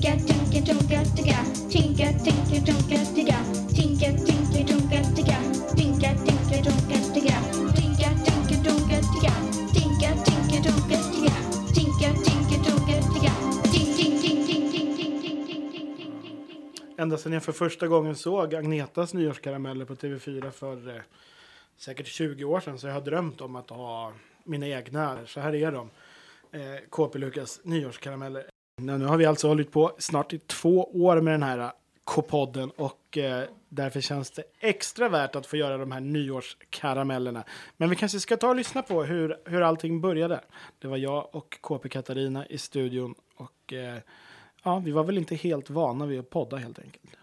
Tinka, tinka, tonka, ticka. Tinka, tinka, tonka, ticka. Tinka, tinka, tonka, ticka. Tinka, tinka, tonka, ticka. Tinka, tinka, tonka, ticka. Tinka, tinka, tonka, ticka. Tinka, tinka, tonka, ticka. Ting, ting, ting, ting, ting, ting, ting, ting, ting, ting, ting, ting. Ända sedan jag för första gången såg Agnetas nyårskarameller på TV4 för eh, säkert 20 år sedan så jag har drömt om att ha mina egna. Så här är de. Eh, KP Lukas nyårskarameller. Nu har vi alltså hållit på snart i två år med den här eh, K-podden och eh, därför känns det extra värt att få göra de här nyårskaramellerna. Men vi kanske ska ta och lyssna på hur, hur allting började. Det var jag och KP Katarina i studion och eh, ja, vi var väl inte helt vana vid att podda helt enkelt.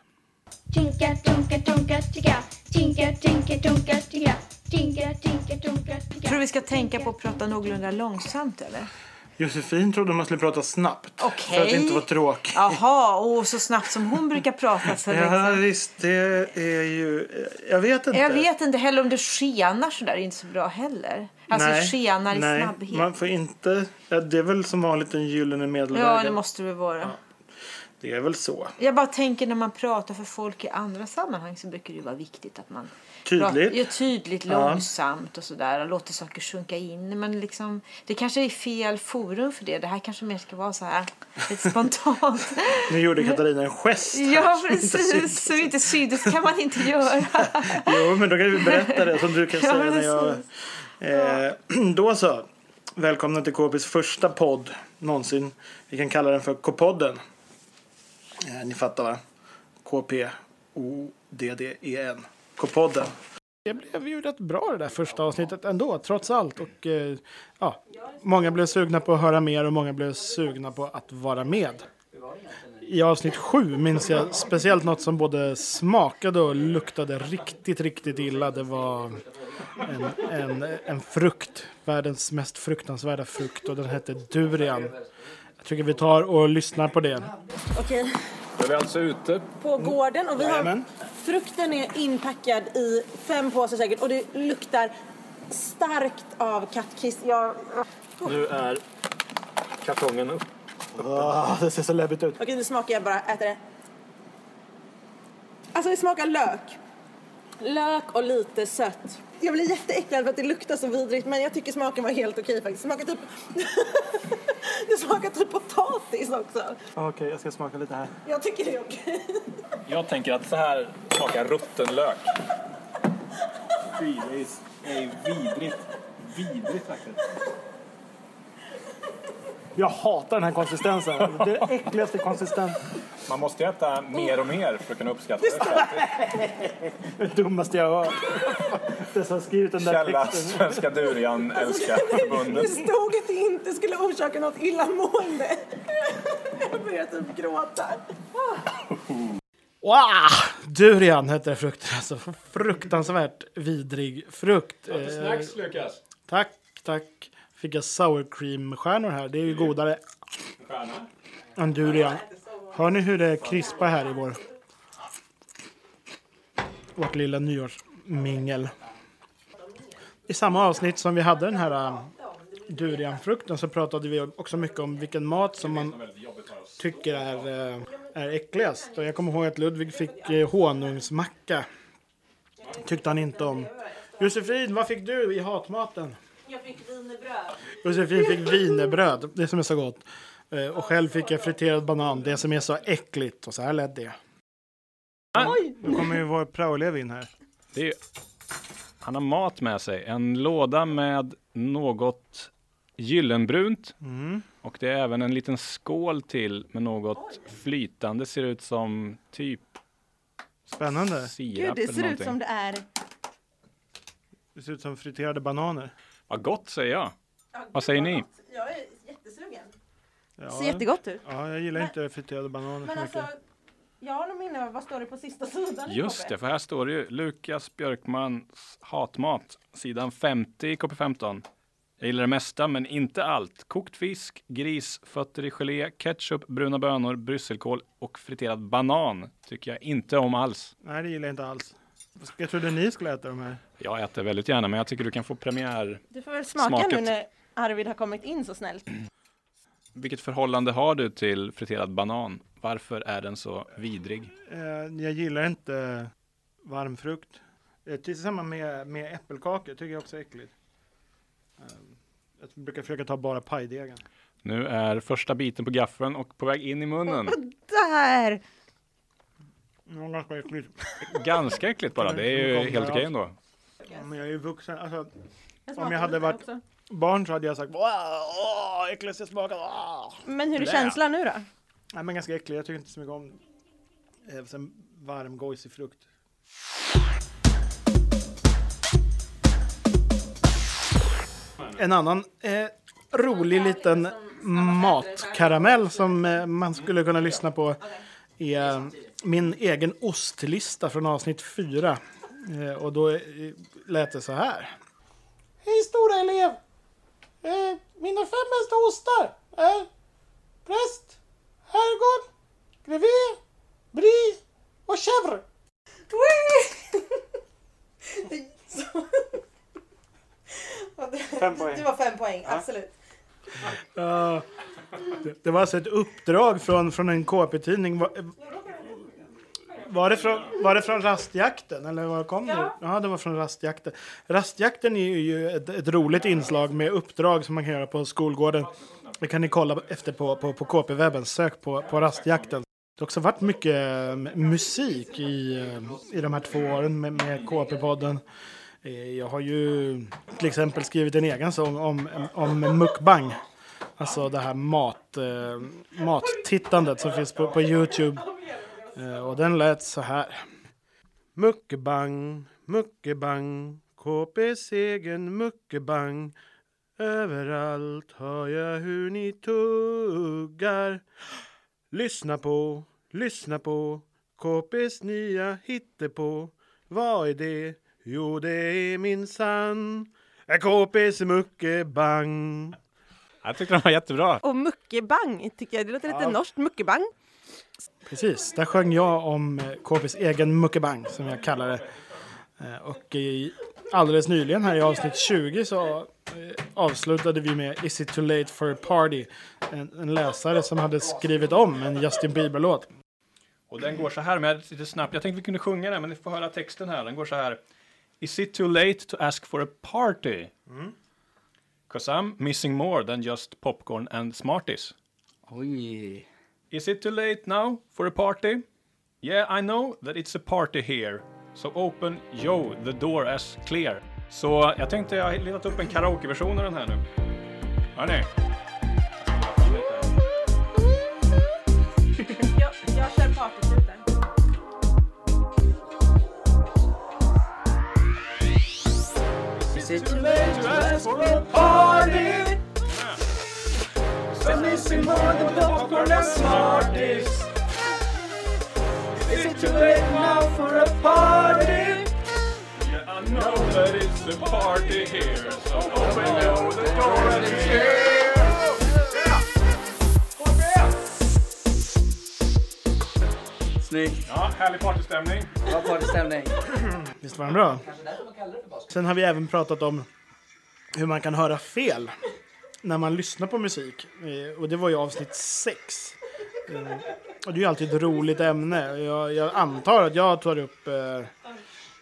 Tinka, tonka, tonka, ticka. Tinka, tinka, tonka, ticka. Tinka, tinka, tonka, ticka. Tror du vi ska tänka på att prata någorlunda långsamt eller? Josefin trodde man skulle prata snabbt. För att inte vara tråkig. Jaha, och så snabbt som hon brukar prata. Så Ja, liksom. visst, det är ju... Jag vet inte. Jag vet inte heller om det skenar så där, är inte så bra heller. Alltså skenar i nej, snabbhet. Man får inte... Ja, det är väl som vanligt en gyllene medelväg. Ja, det måste det vara. Det är väl så. Jag bara tänker när man pratar för folk i andra sammanhang så brukar det vara viktigt att man Tydligt. pratar, ja, tydligt, Ja. långsamt och sådär och låter saker sjunka in. Men liksom, det kanske är fel forum för det. Det här kanske mer ska vara så här lite spontant. Nu gjorde Katarina en gest här ja, som precis. Så inte syntes kan man inte göra. Jo, men då kan vi berätta det som du kan Ja, säga när jag... Eh, då så. Välkomna till KPs första podd någonsin. Vi kan kalla den för K-podden. Eh, ni fattar va? K-P-O-D-D-E-N. K-podden. Det blev ju rätt bra det där första avsnittet ändå, trots allt. Och, eh, ja, många blev sugna på att höra mer och många blev sugna på att vara med. I avsnitt sju minns jag speciellt något som både smakade och luktade riktigt, riktigt illa. Det var en, en, en frukt, världens mest fruktansvärda frukt och den hette durian. Jag tycker vi tar och lyssnar på det. Okej, Då är vi alltså ute. på gården och vi har frukten är inpackad i fem påsar säkert och det luktar starkt av kattkiss. Jag... Nu är kartongen upp. Ah, det ser så läbbigt ut. Okej, nu smakar jag bara, äter det. Alltså det smakar lök. Lök och lite sött. Jag blir jätteäcklad för att det luktar så vidrigt men jag tycker smaken var helt okej faktiskt. Det smakar typ... det smakar typ potatis också. Okej, jag ska smaka lite här. Jag tycker det är okej. Jag tänker att så här smakar rutten lök. Fy, det är vidrigt. Vidrigt faktiskt. Jag hatar den här konsistensen. Det är den äckligaste konsistensen. Man måste ju äta mer och mer för att kunna uppskatta det. Det dummaste jag har hört. Det som har skrivit den där Källa texten. Svenska Durian älskar Det förbundet. stod att det inte skulle orsaka något illamående. Jag börjar typ gråta. Wow! Durian heter det frukten. Alltså fruktansvärt vidrig frukt. Eh, Lukas. tack, tack. Fick jag sour cream-stjärnor här. Det är ju godare än durian. Hör ni hur det krispar här i vår... Vårt lilla nyårsmingel. I samma avsnitt som vi hade den här äh, durianfrukten så pratade vi också mycket om vilken mat som man tycker är, äh, är äckligast. Och jag kommer ihåg att Ludvig fick äh, honungsmacka. Tyckte han inte om. Josefin, vad fick du i hatmaten? Jag fick wienerbröd. Josefin fick wienerbröd, det som är så gott. Eh, Och själv fick jag friterad banan, det som är så äckligt. Och så här lät det. Nu kommer ju vår praoelev in här. Det är, han har mat med sig. En låda med något gyllenbrunt. Mm. Och det är även en liten skål till med något flytande. Ser ut som typ Spännande. sirap eller någonting. det är... Det ser ut som friterade bananer. Vad gott säger jag. Vad säger ni? Jag är jättesugen. Ja, Ser jättegott ut. ja, jag gillar inte friterade bananer Men så alltså, mycket. jag har nog minne av vad står det på sista sidan? Just det, för här står det ju Lukas Björkmans hatmat, sidan 50 i KP15. Jag gillar det mesta, men inte allt. Kokt fisk, gris, fötter i gelé, ketchup, bruna bönor, brysselkål och friterad banan tycker jag inte om alls. Nej, det gillar jag inte alls. Jag trodde ni skulle äta de här. Jag äter väldigt gärna, men jag tycker du kan få premiär. Du får väl smaka Smaket. nu när Arvid har kommit in så snällt. Vilket förhållande har du till friterad banan? Varför är den så vidrig? Eh, jag gillar inte varm frukt. Eh, tillsammans med, med äppelkakor tycker jag också är äckligt. Eh, jag brukar försöka ta bara pajdegen. Nu är första biten på gaffeln och på väg in i munnen. Där! Mm, ganska äckligt. Ganska äckligt bara. Det är ju helt okej ändå. Ja, Men jag är ju vuxen. Alltså, Jag Om jag hade varit- också. barn så hade jag sagt åh, äckligt jag smakar. Åh. Men hur är Blä. känslan nu då? Nej, men ganska äcklig. Jag tycker inte så mycket om eh, sen varm gojsig frukt. En annan eh, rolig liten matkaramell som eh, man skulle kunna lyssna på är min egen ostlista från avsnitt 4. Eh, och då eh, lät det så här. Hej stora elev! Eh, mina fem bästa ostar är präst, herrgård, grevé, brie och chèvre. Fem poäng. Det var fem poäng, absolut. Ja, det, det var alltså ett uppdrag från, från en KP-tidning. Var, var, det från, var det från rastjakten? Eller var kom det? Ja, det var från rastjakten. Rastjakten är ju ett, ett roligt inslag med uppdrag som man kan göra på skolgården. Det kan ni kolla efter på, på, på KP-webben. Sök på, på rastjakten. Det har också varit mycket eh, musik i, eh, i de här två åren med, med KP-podden. Eh, jag har ju till exempel skrivit en egen sång om, om mukbang. Alltså det här mat, eh, mattittandet som finns på, på Youtube. Eh, och den lät så här. Muckebang, muckebang, KPs egen muckebang. Överallt hör jag hur ni tuggar. Lyssna på, lyssna på KPs nya hittepå. Vad är det? Jo, det är minsann KPs muckebang. Jag tyckte den var jättebra. Och muckebang tycker jag, det låter lite Ja. norskt. Muckebang. Precis, där sjöng jag om eh, KPs egen muckebang som jag kallar det. Eh, Och i, alldeles nyligen här i avsnitt 20 så eh, avslutade vi med Is it too late for a party? En, en läsare som hade skrivit om en Justin Bieber-låt. Och den går så här med lite snabbt. Jag tänkte vi kunde sjunga den, men ni får höra texten här. Den går så här. Is it too late to ask for a party? Cause I'm missing more than just popcorn and Smarties. Oj. Is it too late now for a party? Yeah, I know that it's a party here. So open, yo, the door as clear. Så jag tänkte jag har letat upp en karaokeversion av den här nu. Hörni. More than popcorn and Smarties. Is it too late now for a party? Yeah, I know that it's a party here. So open yo, the door and it's here. Snyggt. Ja, härlig partystämning. Bra partystämning. Visst var den bra? Sen har vi även pratat om hur man kan höra fel när man lyssnar på musik. Eh, och det var ju avsnitt 6. Eh, och det är ju alltid ett roligt ämne. Jag, jag antar att jag tar upp eh,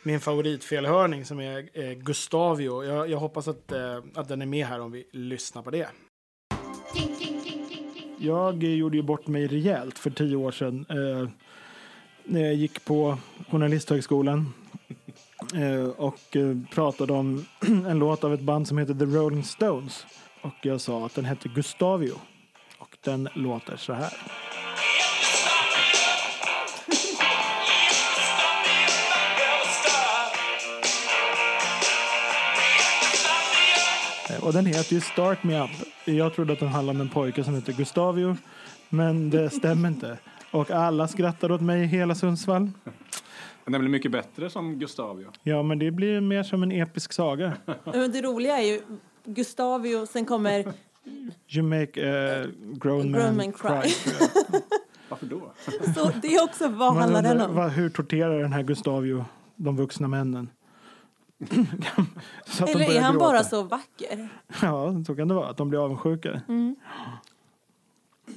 min favoritfelhörning som är eh, Gustavio. Jag, jag hoppas att, eh, att den är med här om vi lyssnar på det. Jag gjorde ju bort mig rejält för tio år sedan. Eh, när jag gick på Journalisthögskolan. Eh, och eh, pratade om en låt av ett band som heter The Rolling Stones. Och jag sa att den hette Gustavio. Och den låter så här. Eh, Och den heter ju Start Me Up. Jag trodde att den handlade om en pojke som heter Gustavio. Men det stämmer inte. Och alla skrattar åt mig i hela Sundsvall. Den blir mycket bättre som Gustavio. Ja, men det blir mer som en episk saga. Men det roliga är ju Gustavio, sen kommer... You make a grown man, Grown man cry. cry. Varför då? Så det är också, vad Man handlar den om? vad- hur torterar den här Gustavio de vuxna männen? Eller är han gråta. bara så vacker? Ja, så kan det vara. Att de blir avundsjuka. Mm.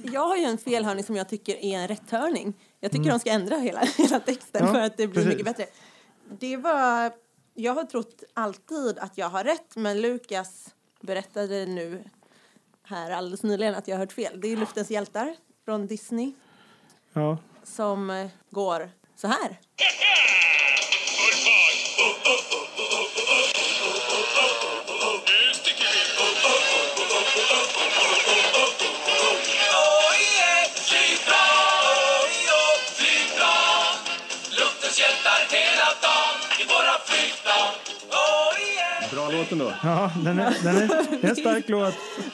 Jag har ju en felhörning som jag tycker är en rätthörning. Jag tycker de ska ändra hela, hela texten Mm. Ja, för att det blir precis. mycket bättre. Det var... Jag har trott alltid att jag har rätt, men Lukas berättade nu här alldeles nyligen att jag har hört fel. Det är Luftens hjältar från Disney Ja. som eh, går så här. Bra låt ändå. Ja, den är, den är, det är en stark låt.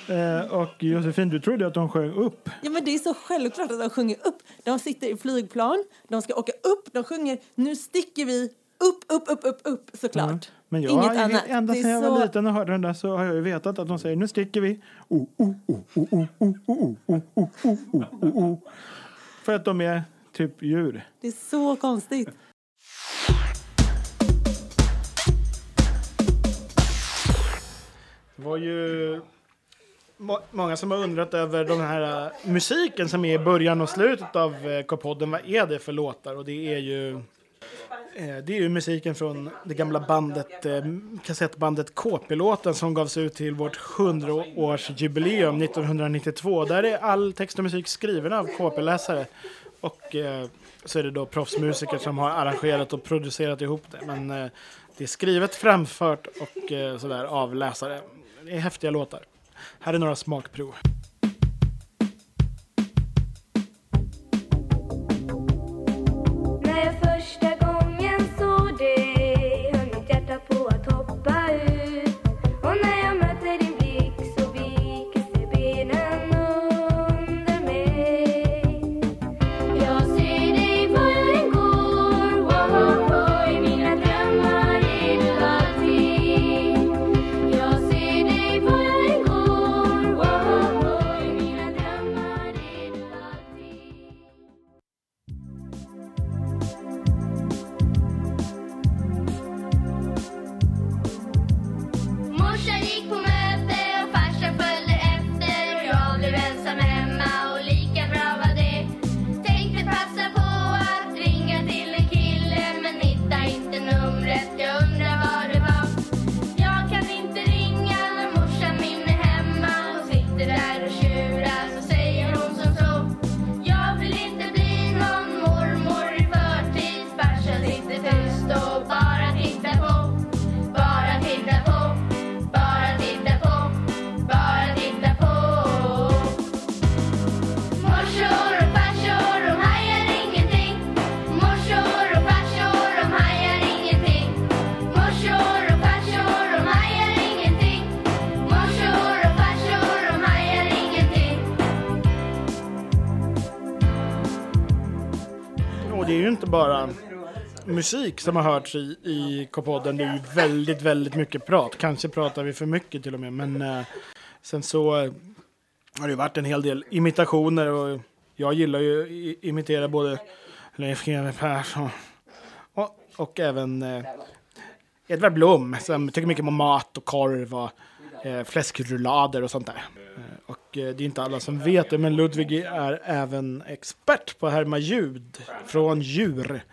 Eh, och Josefin, du trodde att de sjöng upp. Ja, men det är så självklart att de sjunger upp. De sitter i flygplan, de ska åka upp, de sjunger nu sticker vi upp, upp, upp, upp, upp såklart. Men jag Inget har annat. ända Det är sedan jag så- var liten och hörde den där så har jag ju vetat att de säger nu sticker vi. Oh, oh, oh, oh, oh, oh, oh, oh, oh, oh, oh, oh, oh. För att de är typ djur. Det är så konstigt. Det var ju må- många som har undrat över den här äh, musiken som är i början och slutet av äh, K-podden. Vad är det för låtar? Och det är ju äh, det är ju musiken från det gamla bandet, eh, kassettbandet KP-låten som gavs ut till vårt 100-årsjubileum 1992. Där är all text och musik skriven av KP-läsare. Och eh, så är det då proffsmusiker som har arrangerat och producerat ihop det. Men eh, det är skrivet, framfört och sådär av läsare. Det är häftiga låtar. Här är några smakprov. Bara musik som har hörts i, i K-podden. Det är ju väldigt, väldigt mycket prat. Kanske pratar vi för mycket till och med. Men eh, sen så har det ju varit en hel del imitationer. Och jag gillar ju att imitera både Leif GW Persson och, och även eh, Edvard Blom som tycker mycket om mat och korv och eh, fläskrullader och sånt där. Eh, det är inte alla som vet det, men Ludvig är även expert på att härma ljud från djur.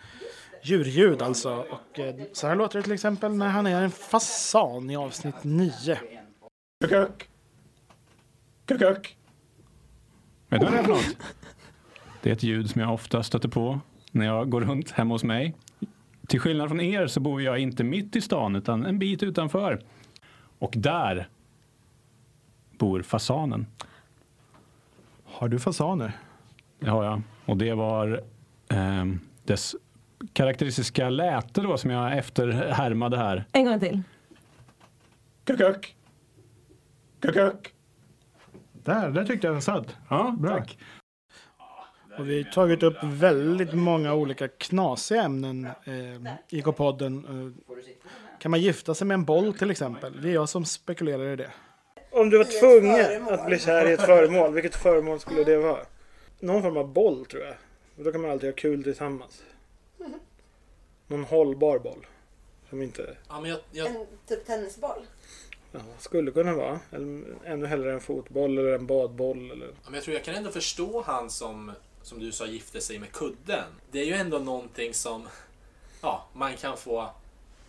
Djurljud alltså. Och eh, så här låter det till exempel när han är en fasan i avsnitt 9. Kukuk. Kukuk. Vet du vad det är för något? Det är ett ljud som jag ofta stöter på när jag går runt hemma hos mig. Till skillnad från er så bor jag inte mitt i stan utan en bit utanför. Och där bor fasanen. Har du fasaner? Det har jag. Och det var ehm, dess karaktäristiska läte då som jag efterhärmade här. En gång till. Kukuk. Kukuk. Där, där tyckte jag den satt. Ja, Bra. tack. Och vi har tagit upp väldigt många olika knasiga ämnen eh, i K-podden. Eh, kan man gifta sig med en boll till exempel? Det är jag som spekulerar i det. Om du var tvungen att bli kär i ett föremål, vilket föremål skulle det vara? Någon form av boll tror jag. Och Då kan man alltid ha kul tillsammans. Någon hållbar boll. Som inte... Ja, men jag, jag, En typ tennisboll. Ja, skulle kunna vara. Eller, ännu hellre en fotboll eller en badboll. Eller... Ja, Men jag tror jag kan ändå förstå han som, som du sa, gifte sig med kudden. Det är ju ändå någonting som ja, man kan få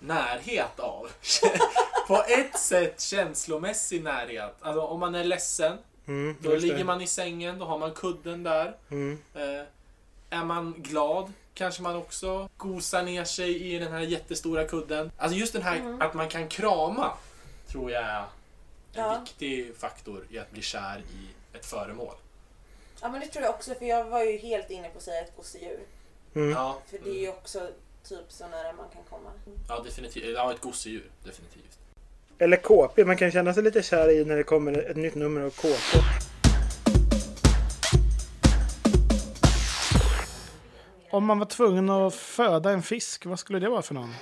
närhet av. På ett sätt känslomässig närhet. Alltså om man är ledsen, Mm, då det. ligger man i sängen, då har man kudden där. Mm. Eh, är man glad kanske man också gosar ner sig i den här jättestora kudden. Alltså just den här att man kan krama tror jag är en Ja. viktig faktor i att bli kär i ett föremål. Ja men det tror jag också för jag var ju helt inne på att säga ett gosedjur. Ja, För det är ju också typ så nära man kan komma. ja definitivt. Ja, ett gosedjur. Definitivt. Eller KP. Man kan känna sig lite kär i när det kommer ett nytt nummer av KP. Om man var tvungen att föda en fisk, vad skulle det vara för någon?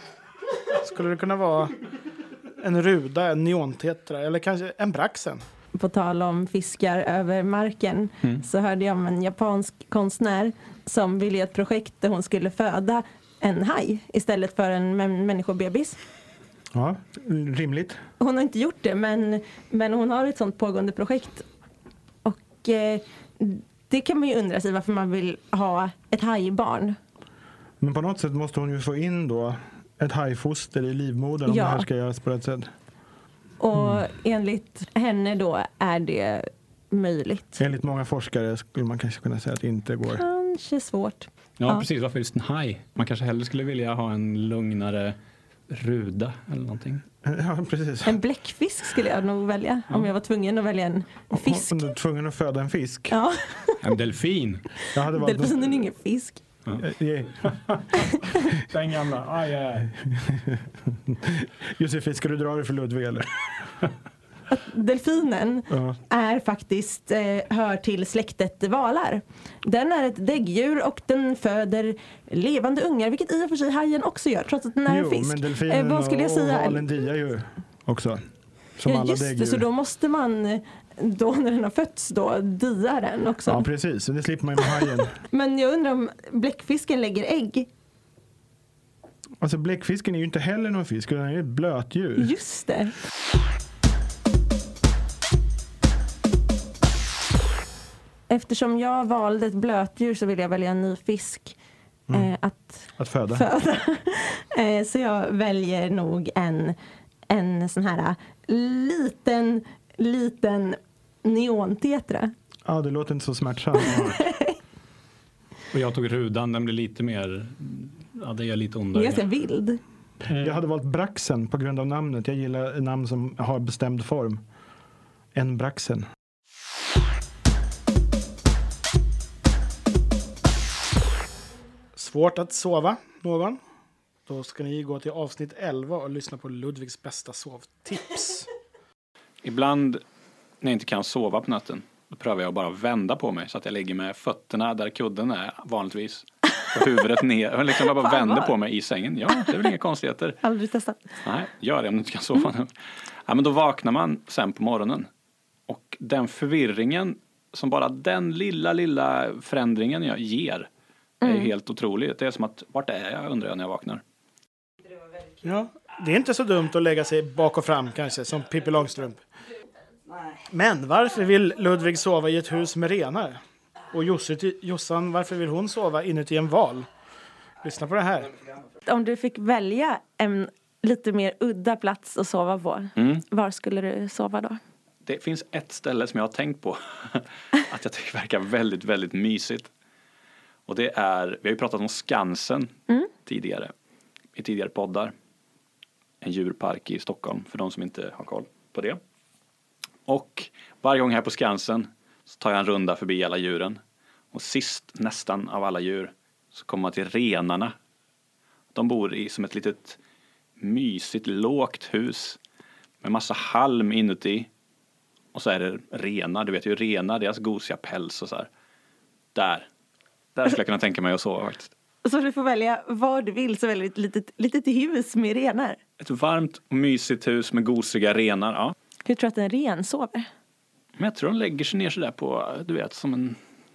Skulle det kunna vara en ruda, en neontetra eller kanske en braxen? På tal om fiskar över marken så hörde jag om en japansk konstnär som ville göra ett projekt där hon skulle föda en haj istället för en mä- människobebis. Ja, rimligt. Hon har inte gjort det men, men hon har ett sånt pågående projekt. Och eh, det kan man ju undra sig varför man vill ha ett hajbarn. Men på något sätt måste hon ju få in då ett hajfoster i livmodern om Ja. det här ska göras på rätt sätt. Och enligt henne då är det möjligt. Enligt många forskare skulle man kanske kunna säga att det inte går. Kanske svårt. Ja, Ja. precis. Varför just en haj? Man kanske hellre skulle vilja ha en lugnare ruda eller någonting. Ja, precis. En bläckfisk skulle jag nog välja om jag var tvungen att välja en fisk. Om du är tvungen att föda en fisk. Ja, En delfin. Jag hade valt delfinen är ingen fisk. Eh, eh, Den gamla. Aj, aj. Josefin, ska du dra det för Ludvig eller? Delfinen Ja. är faktiskt, eh, hör till släktet valar. Den är ett däggdjur och den föder levande ungar, vilket i och för sig hajen också gör, trots att den är Jo, en fisk. men delfinen Eh, vad skulle jag och säga? valen diar ju också. Som Ja, alla just det, däggdjur. så då måste man eh, då när den har fötts då dia den också. Ja, precis. Så det slipper man ju med hajen. Men jag undrar om bläckfisken lägger ägg? Alltså bläckfisken är ju inte heller någon fisk, utan den är ett blötdjur. Just det. Eftersom jag valde ett blötdjur så vill jag välja en ny fisk eh, att Att föda. föda. eh, så jag väljer nog en, en sån här liten, liten neontetra. Ja, det låter inte så smärtsamt. Och jag tog rudan. Den blir lite mer... Ja, det gör lite ondare. ganska vild. Jag hade valt braxen på grund av namnet. Jag gillar namn som har bestämd form. En braxen. Svårt att sova, någon? Då ska ni gå till avsnitt 11 och lyssna på Ludvigs bästa sovtips. Ibland när jag inte kan sova på natten då prövar jag att bara vända på mig så att jag ligger med fötterna där kudden är vanligtvis. Och huvudet ner. Och liksom jag bara Fan, vänder på mig i sängen. Ja, det är väl inga konstigheter. Aldrig testat. Nej, gör det om du inte kan sova nu. Ja, men då vaknar man sen på morgonen. Och den förvirringen som bara den lilla, lilla förändringen jag ger är ju helt otroligt. Det är som att, vart är jag undrar jag när jag vaknar. Ja, det är inte så dumt att lägga sig bak och fram kanske, som Pippi Långstrump. Men varför vill Ludvig sova i ett hus med renar? Och Jossan, varför vill hon sova inuti en val? Lyssna på det här. Om du fick välja en lite mer udda plats att sova på, Mm. var skulle du sova då? Det finns ett ställe som jag har tänkt på att jag tycker verkar väldigt, väldigt mysigt. Och det är, vi har ju pratat om Skansen tidigare, i tidigare poddar. En djurpark i Stockholm, för de som inte har koll på det. Och varje gång här på Skansen så tar jag en runda förbi alla djuren. Och sist nästan av alla djur så kommer man till renarna. De bor i som ett litet mysigt lågt hus med massa halm inuti. Och så är det renar, du vet ju renar, deras gosiga päls och så här. Där. Där skulle jag kunna tänka mig att sova faktiskt. Så du får välja vad du vill, så väljer du ett litet, litet hus med renar. Ett varmt och mysigt hus med gosiga renar, ja. Hur tror du att en ren sover? Men jag tror de lägger sig ner sådär på, du vet, som, en,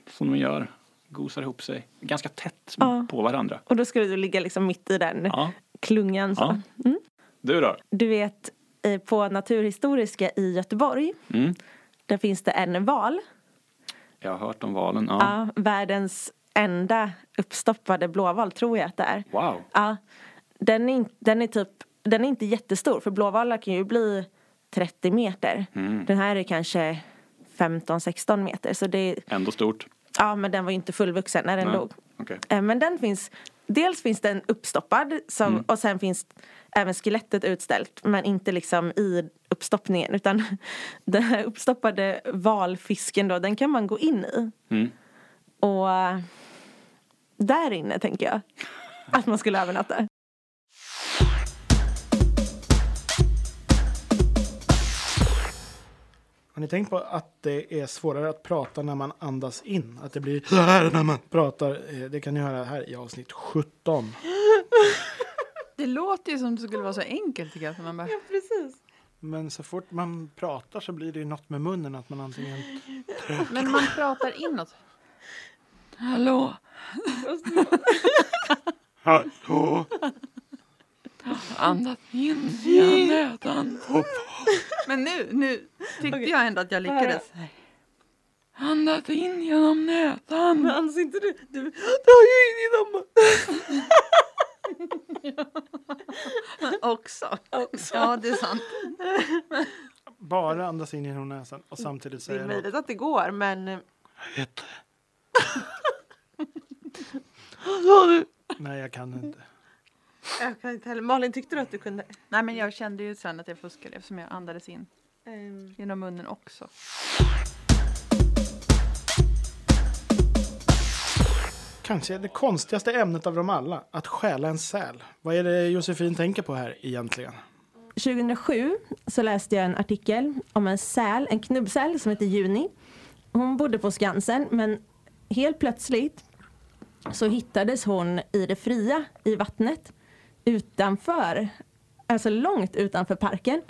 som de gör. Gosar ihop sig. Ganska tätt Ja. på varandra. Och då skulle du ligga liksom mitt i den Ja. klungan så. Ja. Du då? Du vet på Naturhistoriska i Göteborg. Mm. Där finns det en val. Jag har hört om valen. Ja. Ja, världens enda uppstoppade blåval tror jag att det är. Wow. Ja, den är, den är typ, den är inte jättestor för blåvalar kan ju bli 30 meter. Mm. Den här är kanske 15-16 meter så det är, Ändå stort. ja men den var ju inte fullvuxen när den Nej. dog. Okej. Eh, Men den finns, dels finns den uppstoppad som, Mm. och sen finns även skelettet utställt men inte liksom i uppstoppningen utan den här uppstoppade valfisken då den kan man gå in i. Mm. Och där inne tänker jag att man skulle övernatta. Har ni tänkt på att det är svårare att prata när man andas in? Att det blir så här när man pratar. Eh, Det kan ni höra här i avsnitt 17. Det låter ju som det skulle vara så enkelt tycker jag. Man bara, precis. Men så fort man pratar så blir det ju något med munnen. Att man antingen... men man pratar inåt. Hallå? Hallå! Andas in genom nätan. Men nu, nu tyckte jag ändå att jag lyckades. Andas in genom nätan. Men andas inte du? Du, du har ju in genom... Också. Ja, det är sant. Bara andas in genom näsan och samtidigt Det är säga något. möjligt att det går men... eh, Ett. Nej, jag kan inte. Jag kan inte heller. Malin, tyckte du att du kunde? Nej, men jag kände ju sen att jag fuskade eftersom jag andades in Ehm, genom munnen också. Kanske det konstigaste ämnet av dem alla. Att stjäla en säl. Vad är det Josefin tänker på här egentligen? 2007 så läste jag en artikel om en säl, en knubbsäl som heter Juni. Hon bodde på Skansen men helt plötsligt så hittades hon i det fria i vattnet utanför, alltså långt utanför parken.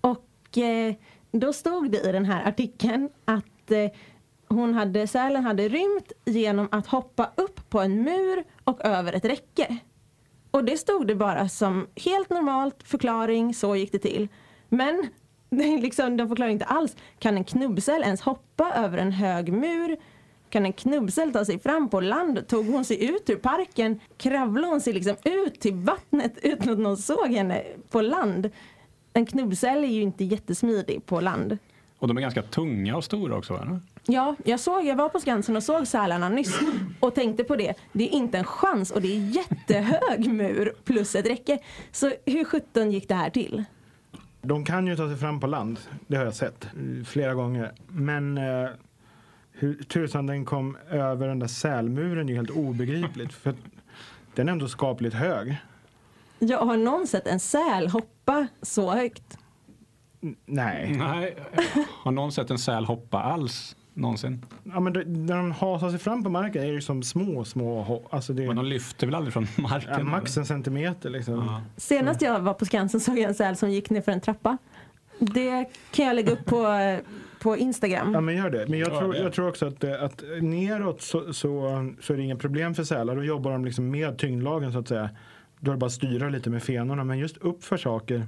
Och eh, då stod det i den här artikeln att eh, hon hade, sälen hade rymt genom att hoppa upp på en mur och över ett räcke. Och det stod det bara som helt normalt förklaring, så gick det till. Men det liksom, de förklarar inte alls. Kan en knubbsäl ens hoppa över en hög mur? Kan en knubbsäl ta sig fram på land? Tog hon sig ut ur parken? Kravlade hon sig liksom ut till vattnet utan att någon såg henne på land? En knubbsäl är ju inte jättesmidig på land. Och de är ganska tunga och stora också. Eller? Ja, jag såg, jag var på Skansen och såg sälarna nyss och tänkte på det. Det är inte en chans och det är jättehög mur plus ett räcke. Så hur sjutton gick det här till? De kan ju ta sig fram på land. Det har jag sett eh, flera gånger. Men eh, hur tusan den kom över den där sälmuren är ju helt obegripligt. För den är ändå skapligt hög. Jag har någon sett en säl hoppa så högt? N- Nej. Nej. Har någon sett en säl hoppa alls någonsin? Ja, men det- när de hasar sig fram på marken är det ju som små, små Alltså det Men de lyfter väl aldrig från marken? ja, max en centimeter liksom. Ja. Senast jag var på Skansen såg jag en säl som gick ner för en trappa. Det kan jag lägga upp på, på Instagram. Ja, men gör det. Men jag, Ja, tror, det. jag tror också att, eh, att neråt så, så, så är det inga problem för sälar. Då jobbar de liksom med tyngdlagen så att säga. Då är det bara att styra lite med fenorna. Men just uppför saker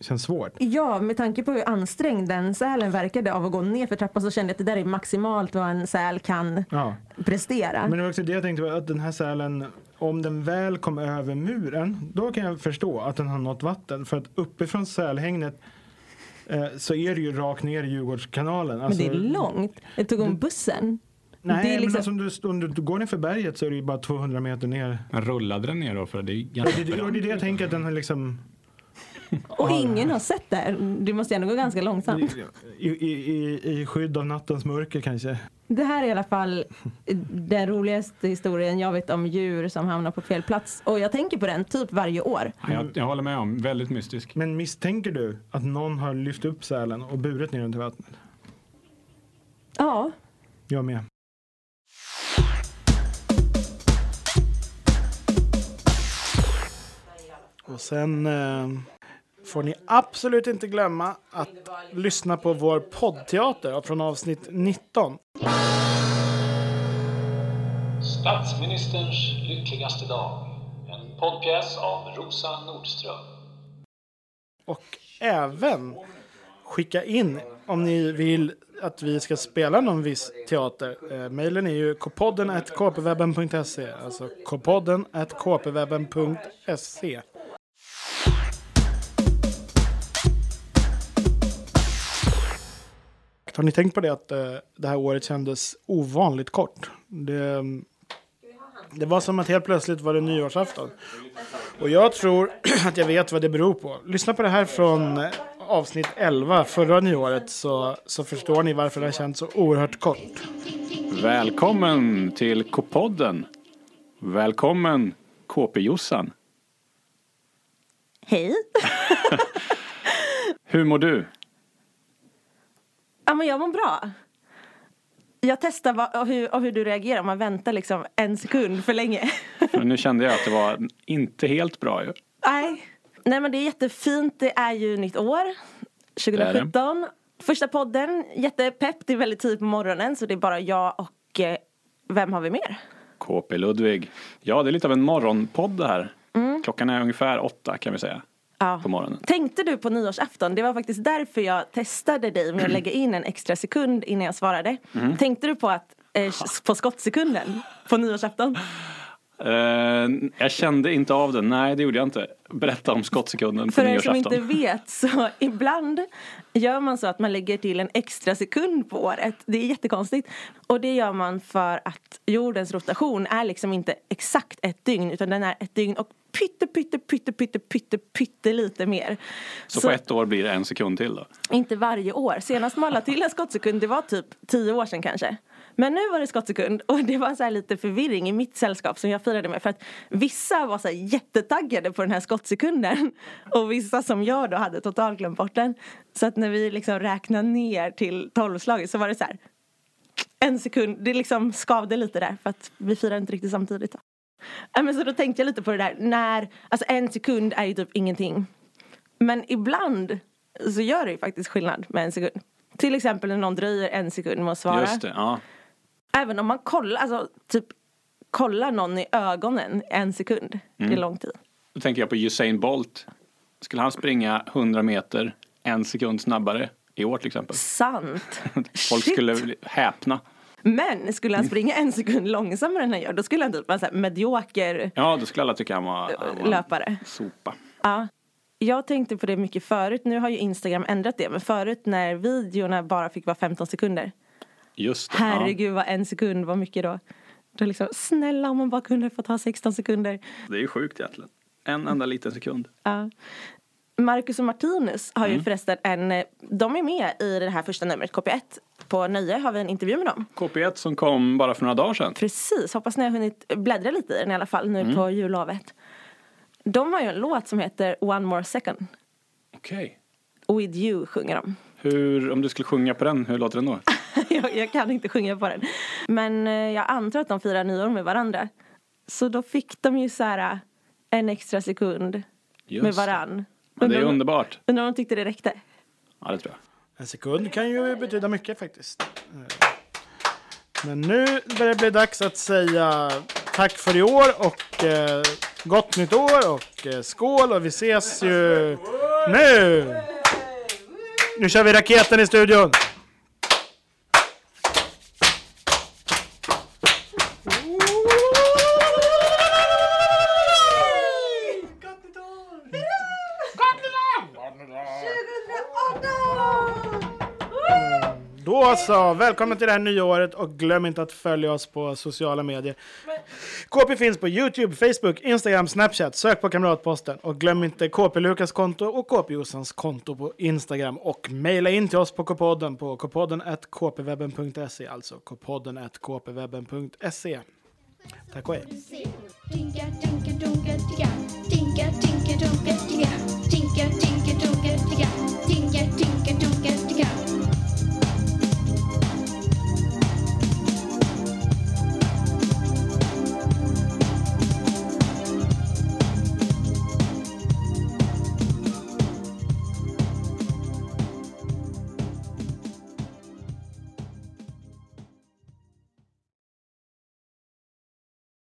känns svårt. Ja, med tanke på hur ansträngd den sälen verkade av att gå ner för trappan så kände jag att det där är maximalt vad en säl kan Ja. prestera. Men det var också det jag tänkte på, att den här sälen, om den väl kom över muren, då kan jag förstå att den har nått vatten. För att uppifrån sälhägnet eh, så är det ju rakt ner i Djurgårdskanalen. Men det är Alltså, långt. Jag tog om bussen. Nej, det är liksom- men alltså, om, du, om du går ner för berget så är det ju bara 200 meter ner. Men rullade den ner då? För det är ganska det, och det är det jag tänker att den har liksom Och ingen har sett det. här. Det måste ändå gå ganska långsamt. i, i, i, i skydd av nattens mörker kanske. Det här är i alla fall den roligaste historien jag vet om djur som hamnar på fel plats. Och jag tänker på den typ varje år. Jag, jag håller med om. Väldigt mystisk. Men misstänker du att någon har lyft upp sälen och burit ner den till vattnet? Ja, Jag med. Och sen eh, får ni absolut inte glömma att lyssna på vår poddteater från avsnitt 19. Statsministerns lyckligaste dag. En poddpjäs av Rosa Nordström. Och även skicka in om ni vill att vi ska spela någon viss teater. Eh, mailen är ju kpodden kpwebben.se. Alltså kpodden kpwebben.se. Har ni tänkt på det att eh, det här året kändes ovanligt kort? Det, det var som att helt plötsligt var det nyårsafton. Och jag tror att jag vet vad det beror på. Lyssna på det här från eh, avsnitt 11 förra nyåret så, så förstår ni varför det har känts så oerhört kort. Välkommen till K-podden. Välkommen KP-Jossan. Hej! Hur mår du? Ja, men jag mår bra. Jag testar vad, hur, och hur du reagerar om man väntar liksom en sekund för länge. För nu kände jag att det var inte helt bra ju. Nej. Nej men det är jättefint. Det är ju nytt år. 2017. Första podden. Jättepepp. Det är väldigt tidigt på morgonen så det är bara jag och eh, vem har vi mer? KP Ludvig. Ja, det är lite av en morgonpodd det här. Klockan är ungefär åtta kan vi säga. Ja. På morgonen. Tänkte du på nyårsafton? Det var faktiskt därför jag testade dig med att lägga in en extra sekund innan jag svarade. Tänkte du på att eh, på skottsekunden på nyårsafton? Eh, jag kände inte av den. Nej, det gjorde jag inte. Berätta om skottsekunden på För er som nyårsafton. inte vet så ibland gör man så att man lägger till en extra sekund på året. Det är jättekonstigt. Och det gör man för att jordens rotation är liksom inte exakt ett dygn utan den är ett dygn och pytte, pytte, pytte, pytte, pytte, pytte lite mer. Så på ett år blir det en sekund till då? Inte varje år. Senast man lade till en skottsekund, det var typ tio år sedan kanske. Men nu var det skottsekund och det var så här lite förvirring i mitt sällskap som jag firade med. För att vissa var så jättetaggade på den här skottsekunden. Och vissa som jag då hade totalt glömt bort den. Så att när vi liksom räknade ner till tolvslaget så var det så här. En sekund, det liksom skavde lite där för att vi firade inte riktigt samtidigt. Då. Men så då tänkte jag lite på det där när, alltså en sekund är ju typ ingenting. Men ibland så gör det ju faktiskt skillnad med en sekund. Till exempel när någon dröjer en sekund med att svara. Just det, ja. Även om man kollar, alltså typ kollar någon i ögonen en sekund. Det är Mm. lång tid. Då tänker jag på Usain Bolt. Skulle han springa 100 meter en sekund snabbare i år till exempel? Sant. Folk Shit. skulle häpna. Men skulle han springa en sekund långsammare än han gör då skulle han typ vara en medioker Ja, då skulle alla tycka han var, han var löpare. sopa. Ja. Jag tänkte på det mycket förut. Nu har ju Instagram ändrat det. Men förut när videorna bara fick vara 15 sekunder. Just det. Herregud vad en sekund var mycket då. Då liksom, snälla om man bara kunde få ta 16 sekunder. Ja, det är ju sjukt egentligen. En enda liten sekund. Ja. Marcus och Martinus har ju Mm. förresten en, de är med i det här första numret, KP1. På Nöje har vi en intervju med dem. KP1 som kom bara för några dagar sedan. Precis, hoppas ni har hunnit bläddra lite i den i alla fall nu Mm. på jullovet. De har ju en låt som heter One More Second. Okej. With You sjunger de. Hur, om du skulle sjunga på den, hur låter den då? jag, jag kan inte sjunga på den. Men eh, jag antar att de firar nyår med varandra. Så då fick de ju så här eh, en extra sekund Just med varann. Ja, det är underbart. Undrar om de tyckte det räckte. Ja, det tror jag. En sekund kan ju betyda mycket faktiskt. Eh, men nu börjar det bli dags att säga tack för i år och eh, gott nytt år och eh, skål och vi ses ju nu! Nu kör vi raketen i studion! Då så, välkommen till det här nya året och glöm inte att följa oss på sociala medier. KP finns på Youtube, Facebook, Instagram, Snapchat. Sök på Kamratposten och glöm inte KP Lukas konto och KP Jossans konto på Instagram och mejla in till oss på kpodden på kpodden kpwebben.se alltså kpodden kpwebben.se. Tack och hej. Tinka, tinka, dunka, ticka. Tinka, tinka, dunka. Tinka, tinka,